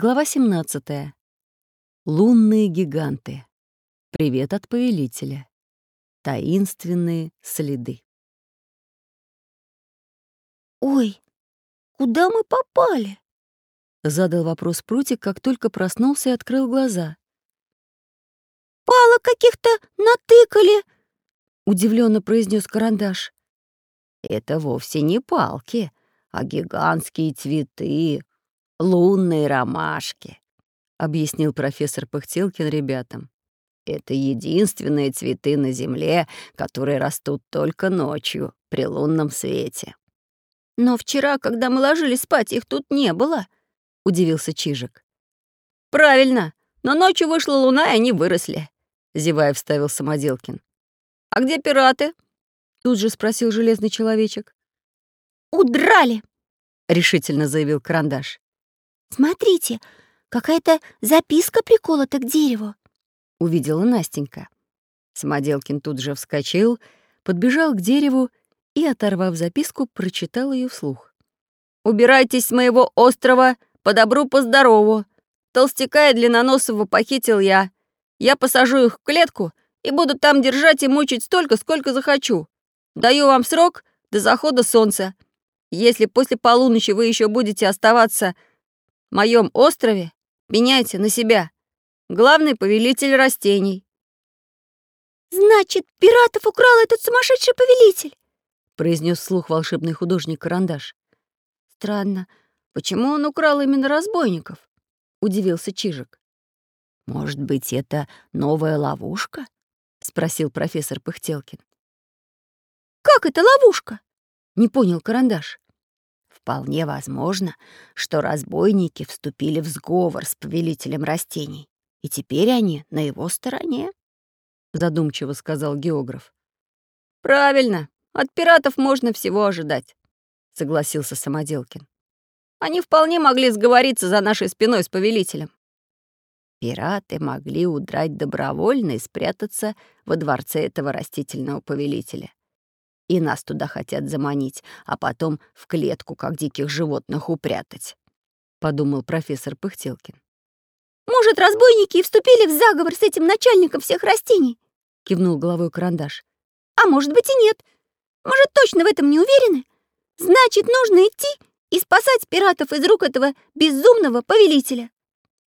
Глава 17. Лунные гиганты. Привет от повелителя. Таинственные следы. «Ой, куда мы попали?» — задал вопрос Прутик, как только проснулся и открыл глаза. «Палок каких-то натыкали!» — удивленно произнес карандаш. «Это вовсе не палки, а гигантские цветы, лунные ромашки», — объяснил профессор Пыхтелкин ребятам. «Это единственные цветы на Земле, которые растут только ночью, при лунном свете». «Но вчера, когда мы ложились спать, их тут не было», — удивился Чижик. «Правильно, но ночью вышла луна, и они выросли», — зевая вставил Самоделкин. «А где пираты?» — тут же спросил железный человечек. «Удрали!» — решительно заявил Карандаш. «Смотрите, какая-то записка приколота к дереву», — увидела Настенька. Самоделкин тут же вскочил, подбежал к дереву и, оторвав записку, прочитал ее вслух. «Убирайтесь с моего острова, по добру, по здорову. Толстяка и длинноносого похитил я. Я посажу их в клетку и буду там держать и мучить столько, сколько захочу. Даю вам срок до захода солнца. Если после полуночи вы еще будете оставаться моем острове меняйте на себя. Главный повелитель растений». «Значит, пиратов украл этот сумасшедший повелитель?» произнес вслух волшебный художник Карандаш. «Странно, почему он украл именно разбойников?» — удивился Чижик. «Может быть, это новая ловушка?» — спросил профессор Пыхтелкин. «Как это ловушка?» — не понял Карандаш. Вполне возможно, что разбойники вступили в сговор с повелителем растений, и теперь они на его стороне, — задумчиво сказал географ. «Правильно, от пиратов можно всего ожидать», — согласился Самоделкин. «Они вполне могли сговориться за нашей спиной с повелителем». Пираты могли удрать добровольно и спрятаться во дворце этого растительного повелителя и нас туда хотят заманить, а потом в клетку, как диких животных, упрятать», — подумал профессор Пыхтелкин. «Может, разбойники и вступили в заговор с этим начальником всех растений?» — кивнул головой карандаш. «А может быть и нет. Может, точно в этом не уверены? Значит, нужно идти и спасать пиратов из рук этого безумного повелителя.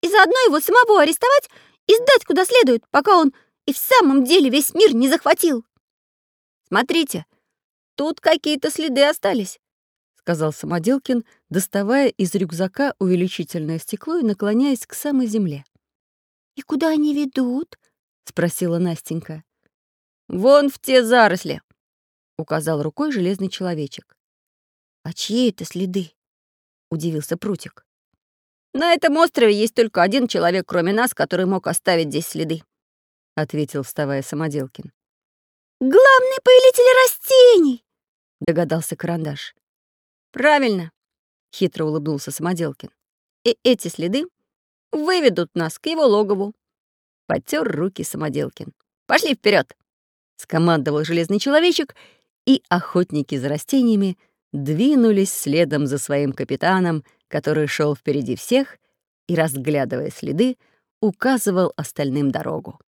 И заодно его самого арестовать и сдать куда следует, пока он и в самом деле весь мир не захватил». «Смотрите, Тут какие-то следы остались», — сказал Самоделкин, доставая из рюкзака увеличительное стекло и наклоняясь к самой земле. «И куда они ведут?» — спросила Настенька. «Вон в те заросли», — указал рукой железный человечек. «А чьи это следы?» — удивился Прутик. «На этом острове есть только один человек, кроме нас, который мог оставить здесь следы», — ответил, вставая Самоделкин. «Главный повелитель растений!» — догадался Карандаш. «Правильно», — хитро улыбнулся Самоделкин. «И эти следы выведут нас к его логову». Потер руки Самоделкин. «Пошли вперед! скомандовал железный человечек, и охотники за растениями двинулись следом за своим капитаном, который шел впереди всех и, разглядывая следы, указывал остальным дорогу.